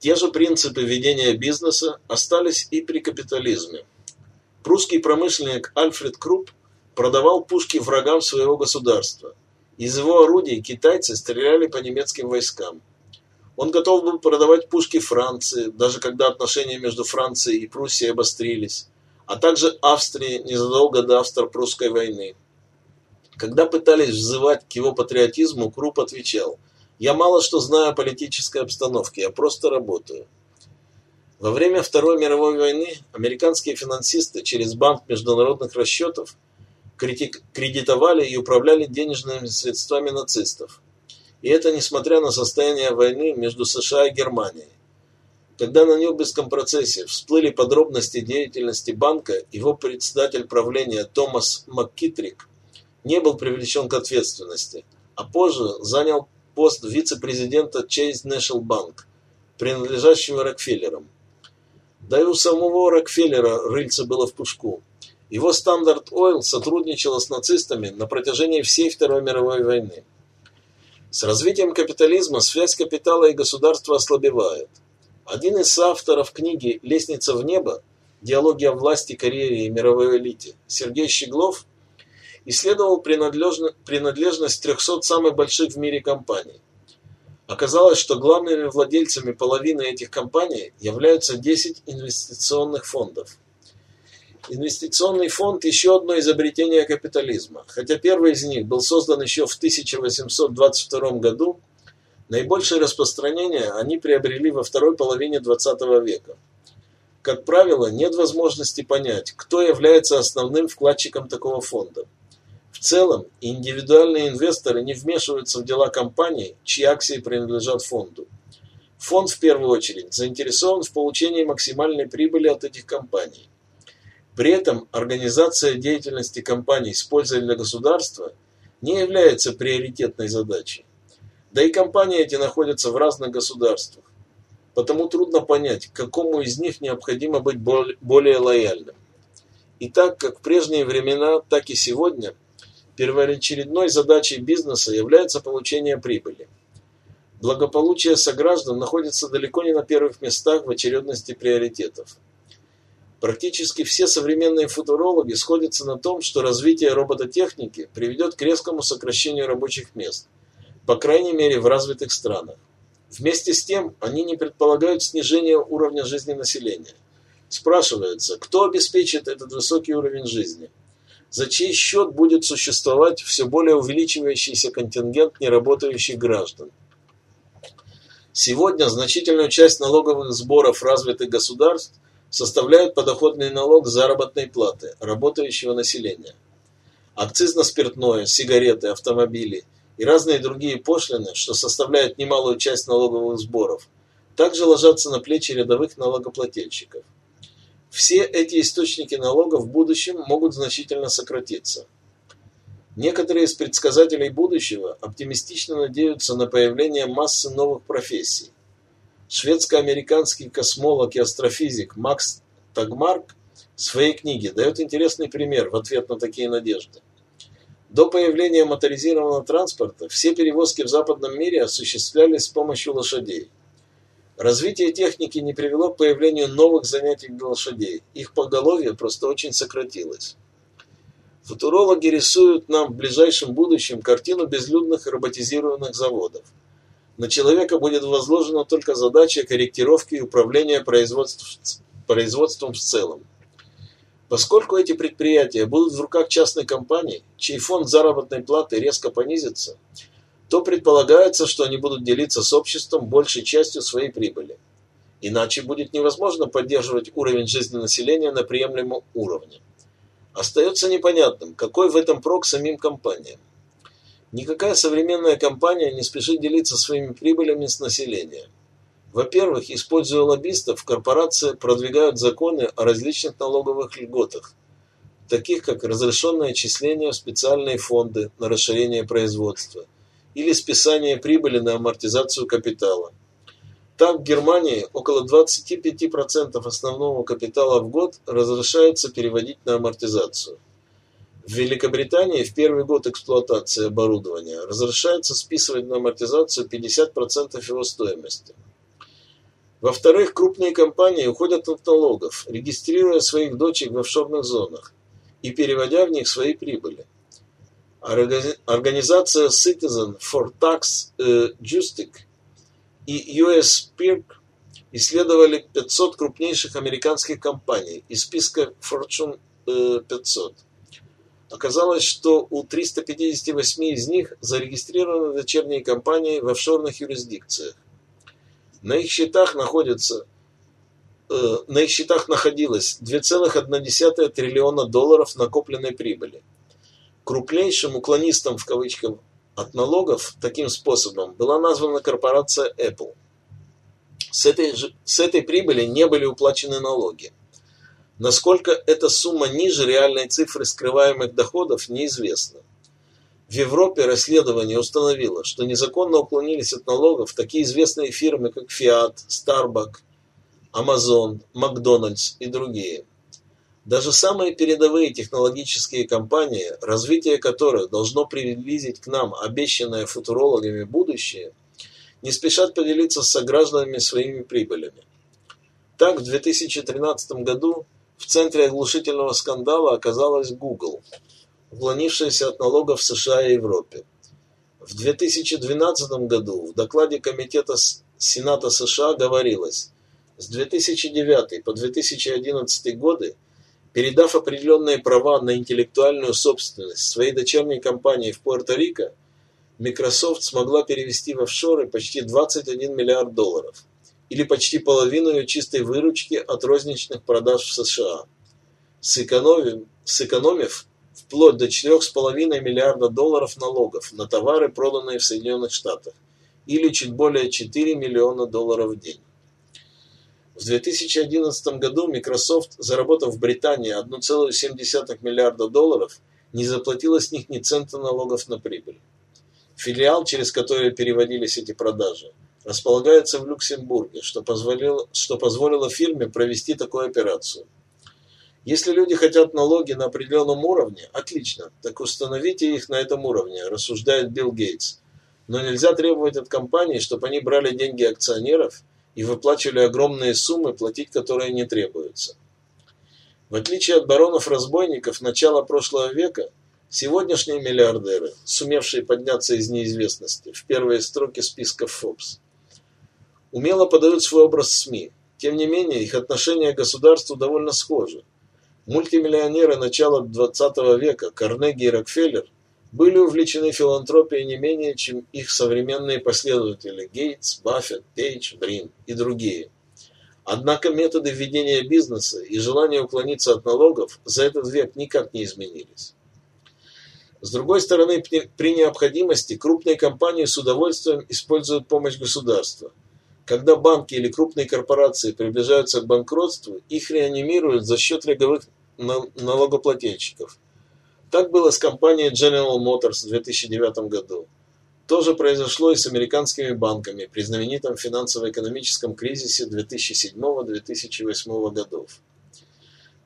Те же принципы ведения бизнеса остались и при капитализме. Прусский промышленник Альфред Крупп продавал пушки врагам своего государства. Из его орудий китайцы стреляли по немецким войскам. Он готов был продавать пушки Франции, даже когда отношения между Францией и Пруссией обострились, а также Австрии незадолго до Австро-Прусской войны. Когда пытались взывать к его патриотизму, Круп отвечал «Я мало что знаю о политической обстановке, я просто работаю». Во время Второй мировой войны американские финансисты через Банк международных расчетов кредитовали и управляли денежными средствами нацистов. И это несмотря на состояние войны между США и Германией. Когда на Нюрнбергском процессе всплыли подробности деятельности банка, его председатель правления Томас МакКитрик не был привлечен к ответственности, а позже занял пост вице-президента Chase National Bank, принадлежащего Рокфеллерам. Да и у самого Рокфеллера рыльца было в пушку. Его Standard Oil сотрудничала с нацистами на протяжении всей Второй мировой войны. С развитием капитализма связь капитала и государства ослабевает. Один из авторов книги «Лестница в небо. Диалоги о власти, карьере и мировой элите» Сергей Щеглов исследовал принадлежность 300 самых больших в мире компаний. Оказалось, что главными владельцами половины этих компаний являются 10 инвестиционных фондов. Инвестиционный фонд – еще одно изобретение капитализма. Хотя первый из них был создан еще в 1822 году, наибольшее распространение они приобрели во второй половине XX века. Как правило, нет возможности понять, кто является основным вкладчиком такого фонда – в целом, индивидуальные инвесторы не вмешиваются в дела компаний, чьи акции принадлежат фонду. Фонд, в первую очередь, заинтересован в получении максимальной прибыли от этих компаний. При этом организация деятельности компаний с пользой для государства не является приоритетной задачей. Да и компании эти находятся в разных государствах. Потому трудно понять, к какому из них необходимо быть более лояльным. И так как в прежние времена, так и сегодня – Первоочередной задачей бизнеса является получение прибыли. Благополучие сограждан находится далеко не на первых местах в очередности приоритетов. Практически все современные футурологи сходятся на том, что развитие робототехники приведет к резкому сокращению рабочих мест, по крайней мере в развитых странах. Вместе с тем, они не предполагают снижения уровня жизни населения. Спрашивается, кто обеспечит этот высокий уровень жизни – за чей счет будет существовать все более увеличивающийся контингент неработающих граждан. Сегодня значительную часть налоговых сборов развитых государств составляют подоходный налог заработной платы работающего населения. Акциз на спиртное, сигареты, автомобили и разные другие пошлины, что составляют немалую часть налоговых сборов, также ложатся на плечи рядовых налогоплательщиков. Все эти источники налогов в будущем могут значительно сократиться. Некоторые из предсказателей будущего оптимистично надеются на появление массы новых профессий. Шведско-американский космолог и астрофизик Макс Тагмарк в своей книге дает интересный пример в ответ на такие надежды. До появления моторизированного транспорта все перевозки в западном мире осуществлялись с помощью лошадей. Развитие техники не привело к появлению новых занятий для лошадей. Их поголовье просто очень сократилось. Футурологи рисуют нам в ближайшем будущем картину безлюдных роботизированных заводов. На человека будет возложена только задача корректировки и управления производством в целом. Поскольку эти предприятия будут в руках частной компании, чей фонд заработной платы резко понизится, то предполагается, что они будут делиться с обществом большей частью своей прибыли. Иначе будет невозможно поддерживать уровень жизни населения на приемлемом уровне. Остается непонятным, какой в этом прок самим компаниям. Никакая современная компания не спешит делиться своими прибылями с населением. Во-первых, используя лоббистов, корпорации продвигают законы о различных налоговых льготах, таких как разрешенное отчисление в специальные фонды на расширение производства – или списание прибыли на амортизацию капитала. Так в Германии около 25% основного капитала в год разрешается переводить на амортизацию. В Великобритании в первый год эксплуатации оборудования разрешается списывать на амортизацию 50% его стоимости. Во-вторых, крупные компании уходят от налогов, регистрируя своих дочек в офшорных зонах и переводя в них свои прибыли. Организация Citizen for Tax Justice и US PIRC исследовали 500 крупнейших американских компаний из списка Fortune 500. Оказалось, что у 358 из них зарегистрированы дочерние компании в офшорных юрисдикциях. На их счетах находится э, на их счетах находилось 2,1 триллиона долларов накопленной прибыли. Крупнейшим уклонистом в кавычках от налогов таким способом была названа корпорация Apple. С этой, же, с этой прибыли не были уплачены налоги. Насколько эта сумма ниже реальной цифры скрываемых доходов, неизвестно. В Европе расследование установило, что незаконно уклонились от налогов такие известные фирмы, как Fiat, Starbucks, Amazon, Макдональдс и другие. Даже самые передовые технологические компании, развитие которых должно приблизить к нам обещанное футурологами будущее, не спешат поделиться с согражданами своими прибылями. Так, в 2013 году в центре оглушительного скандала оказалась Google, уклонившаяся от налогов в США и Европе. В 2012 году в докладе Комитета Сената США говорилось, с 2009 по 2011 годы, передав определенные права на интеллектуальную собственность своей дочерней компании в Пуэрто-Рико, Microsoft смогла перевести в офшоры почти 21 миллиард долларов или почти половину ее чистой выручки от розничных продаж в США, сэкономив, сэкономив вплоть до 4,5 миллиарда долларов налогов на товары, проданные в Соединенных Штатах, или чуть более 4 миллиона долларов в день. В 2011 году Microsoft, заработав в Британии 1,7 миллиарда долларов, не заплатила с них ни цента налогов на прибыль. Филиал, через который переводились эти продажи, располагается в Люксембурге, что позволило, что позволило фирме провести такую операцию. Если люди хотят налоги на определенном уровне, отлично, так установите их на этом уровне, рассуждает Билл Гейтс. Но нельзя требовать от компании, чтобы они брали деньги акционеров и выплачивали огромные суммы, платить которые не требуются. В отличие от баронов-разбойников начала прошлого века, сегодняшние миллиардеры, сумевшие подняться из неизвестности в первые строки списков Forbes, умело подают свой образ СМИ. Тем не менее, их отношение к государству довольно схоже. Мультимиллионеры начала XX века Карнеги и Рокфеллер были увлечены филантропией не менее, чем их современные последователи Гейтс, Баффет, Пейдж, Брин и другие. Однако методы ведения бизнеса и желание уклониться от налогов за этот век никак не изменились. С другой стороны, при необходимости крупные компании с удовольствием используют помощь государства – когда банки или крупные корпорации приближаются к банкротству, их реанимируют за счет рядовых налогоплательщиков. Так было с компанией General Motors в 2009 году. То же произошло и с американскими банками при знаменитом финансово-экономическом кризисе 2007-2008 годов.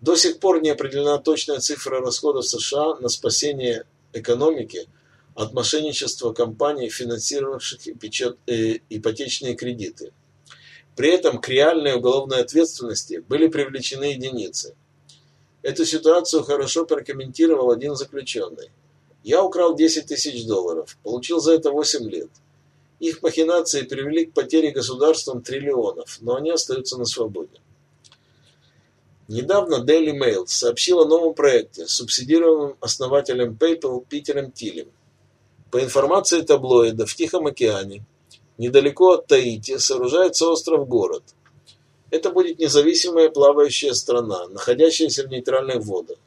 До сих пор не определена точная цифра расходов США на спасение экономики – от мошенничества компаний, финансировавших э, ипотечные кредиты. При этом к реальной уголовной ответственности были привлечены единицы. Эту ситуацию хорошо прокомментировал один заключенный. Я украл 10 тысяч долларов, получил за это 8 лет. Их махинации привели к потере государством триллионов, но они остаются на свободе. Недавно Daily Mail сообщил о новом проекте, субсидируемом основателем PayPal Питером Тилем – по информации таблоида, в Тихом океане, недалеко от Таити, сооружается остров-город. Это будет независимая плавающая страна, находящаяся в нейтральных водах.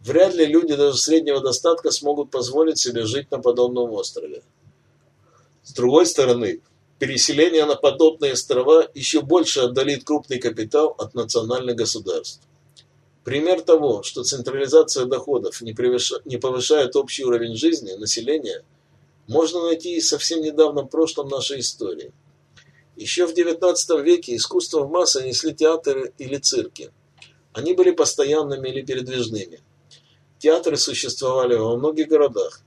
Вряд ли люди даже среднего достатка смогут позволить себе жить на подобном острове. С другой стороны, переселение на подобные острова еще больше отдалит крупный капитал от национальных государств. Пример того, что централизация доходов не, не повышает общий уровень жизни населения – можно найти и совсем недавнем прошлом нашей истории. Еще в XIX веке искусство в массы несли театры или цирки. Они были постоянными или передвижными. Театры существовали во многих городах.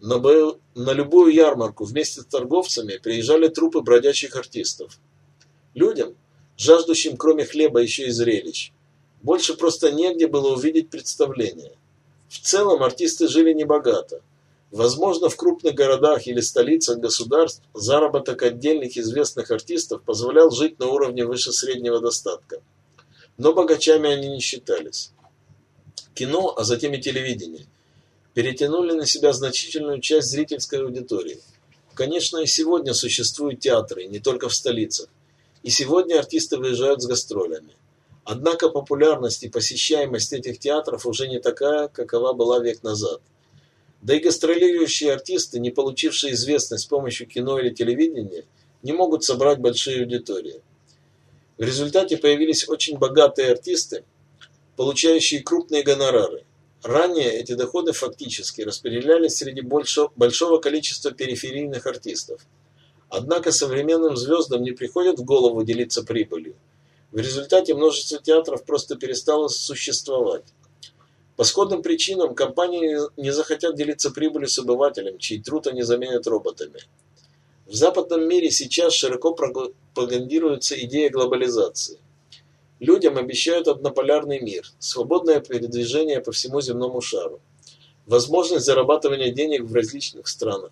На, бо... на любую ярмарку вместе с торговцами приезжали трупы бродячих артистов. Людям, жаждущим кроме хлеба еще и зрелищ. Больше просто негде было увидеть представление. В целом артисты жили небогато. Возможно, в крупных городах или столицах государств заработок отдельных известных артистов позволял жить на уровне выше среднего достатка. Но богачами они не считались. Кино, а затем и телевидение, перетянули на себя значительную часть зрительской аудитории. Конечно, и сегодня существуют театры, не только в столицах. И сегодня артисты выезжают с гастролями. Однако популярность и посещаемость этих театров уже не такая, какова была век назад. Да и гастролирующие артисты, не получившие известность с помощью кино или телевидения, не могут собрать большие аудитории. В результате появились очень богатые артисты, получающие крупные гонорары. Ранее эти доходы фактически распределялись среди большого количества периферийных артистов. Однако современным звездам не приходит в голову делиться прибылью. В результате множество театров просто перестало существовать. По сходным причинам компании не захотят делиться прибылью с обывателем, чей труд они заменят роботами. В западном мире сейчас широко пропагандируется идея глобализации. Людям обещают однополярный мир, свободное передвижение по всему земному шару, возможность зарабатывания денег в различных странах,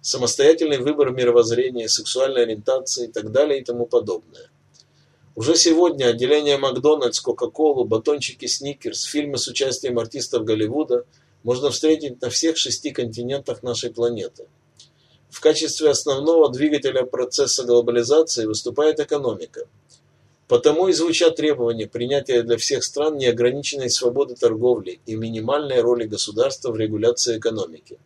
самостоятельный выбор мировоззрения, сексуальной ориентации и так далее и тому подобное. Уже сегодня отделение Макдональдс, Кока-Колу, батончики Сникерс, фильмы с участием артистов Голливуда можно встретить на всех шести континентах нашей планеты. В качестве основного двигателя процесса глобализации выступает экономика. Потому и звучат требования принятия для всех стран неограниченной свободы торговли и минимальной роли государства в регуляции экономики.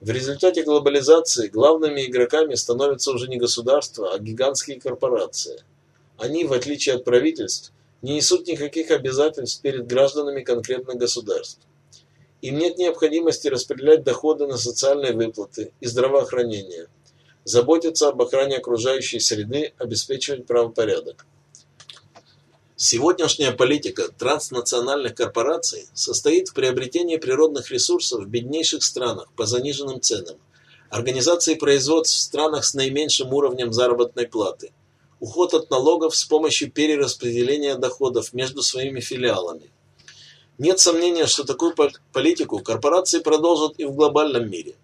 В результате глобализации главными игроками становятся уже не государства, а гигантские корпорации – они, в отличие от правительств, не несут никаких обязательств перед гражданами конкретных государств. Им нет необходимости распределять доходы на социальные выплаты и здравоохранение, заботиться об охране окружающей среды, обеспечивать правопорядок. Сегодняшняя политика транснациональных корпораций состоит в приобретении природных ресурсов в беднейших странах по заниженным ценам, организации производств в странах с наименьшим уровнем заработной платы – уход от налогов с помощью перераспределения доходов между своими филиалами. Нет сомнения, что такую политику корпорации продолжат и в глобальном мире.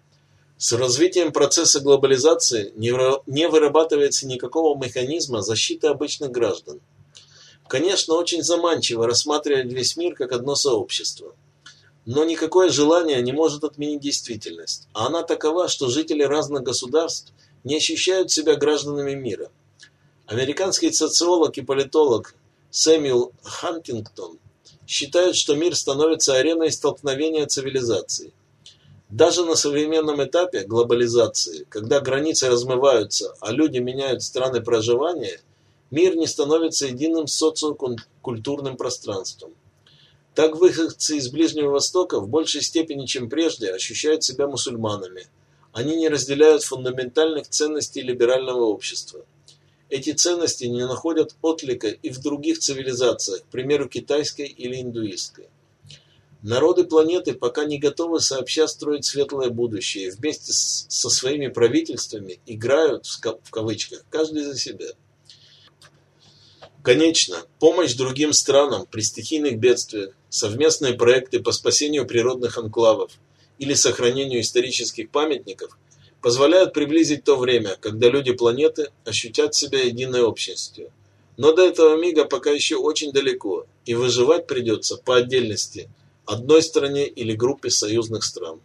С развитием процесса глобализации не вырабатывается никакого механизма защиты обычных граждан. Конечно, очень заманчиво рассматривать весь мир как одно сообщество. Но никакое желание не может отменить действительность, а она такова, что жители разных государств не ощущают себя гражданами мира – Американский социолог и политолог Сэмюэл Хантингтон считает, что мир становится ареной столкновения цивилизаций. Даже на современном этапе глобализации, когда границы размываются, а люди меняют страны проживания, мир не становится единым социокультурным пространством. Так выходцы из Ближнего Востока в большей степени, чем прежде, ощущают себя мусульманами. Они не разделяют фундаментальных ценностей либерального общества. Эти ценности не находят отклика и в других цивилизациях, к примеру, китайской или индуистской. Народы планеты пока не готовы сообща строить светлое будущее, вместе с, со своими правительствами играют, в кавычках, каждый за себя. Конечно, помощь другим странам при стихийных бедствиях, совместные проекты по спасению природных анклавов или сохранению исторических памятников – позволяют приблизить то время, когда люди планеты ощутят себя единой общностью. Но до этого мига пока еще очень далеко, и выживать придется по отдельности одной стране или группе союзных стран.